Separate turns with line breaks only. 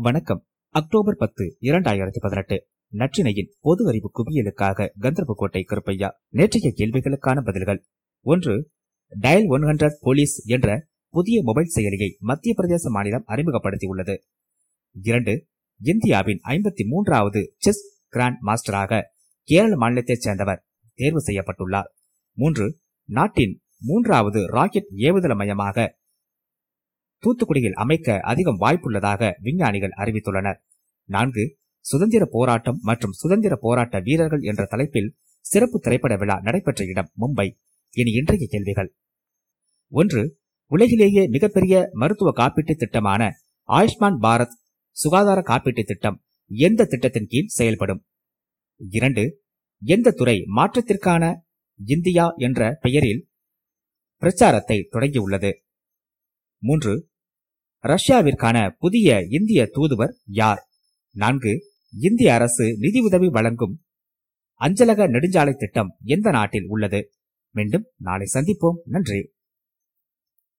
வணக்கம். அக்டோபர் பத்து இரண்டாயிரத்தி பதினெட்டு. நற்றினையின் பொது அறிவு குவியலுக்காக கந்தர்போட்டை கருப்பையா நேற்றைய கேள்விகளுக்கான பதில்கள். ஒன்று டயல் ஒன் ஹண்ட்ரட் போலீஸ் என்ற புதிய மொபைல் செயலியை மத்திய பிரதேச மாநிலம் அறிமுகப்படுத்தியுள்ளது. இரண்டு இந்தியாவின் ஐம்பத்தி மூன்றாவது செஸ் கிராண்ட் மாஸ்டராக கேரள மாநிலத்தைச் சேர்ந்தவர் தேர்வு செய்யப்பட்டுள்ளார். மூன்று நாட்டின் மூன்றாவது ராக்கெட் ஏவுதள மையமாக தூத்துக்குடியில் அமைக்க அதிகம் வாய்ப்புள்ளதாக விஞ்ஞானிகள் அறிவித்துள்ளனர். நான்கு சுதந்திர போராட்டம் மற்றும் சுதந்திர போராட்ட வீரர்கள் என்ற தலைப்பில் சிறப்பு திரைப்பட விழா நடைபெற்ற இடம் மும்பை. இனி இன்றைய கேள்விகள். ஒன்று உலகிலேயே மிகப்பெரிய மருத்துவ காப்பீட்டு திட்டமான ஆயுஷ்மான் பாரத் சுகாதார காப்பீட்டு திட்டம் எந்த திட்டத்தின் கீழ் செயல்படும்? இரண்டு எந்த துறை மாற்றத்திற்கான இந்தியா என்ற பெயரில் பிரச்சாரத்தை தொடங்கியுள்ளது? மூன்று. ரஷ்யாவிற்கான புதிய இந்திய தூதுவர் யார்? நான்கு. இந்திய அரசு நிதியுதவி வழங்கும் அஞ்சலக நெடுஞ்சாலை திட்டம் எந்த நாட்டில் உள்ளது? மீண்டும் நாளை சந்திப்போம். நன்றி.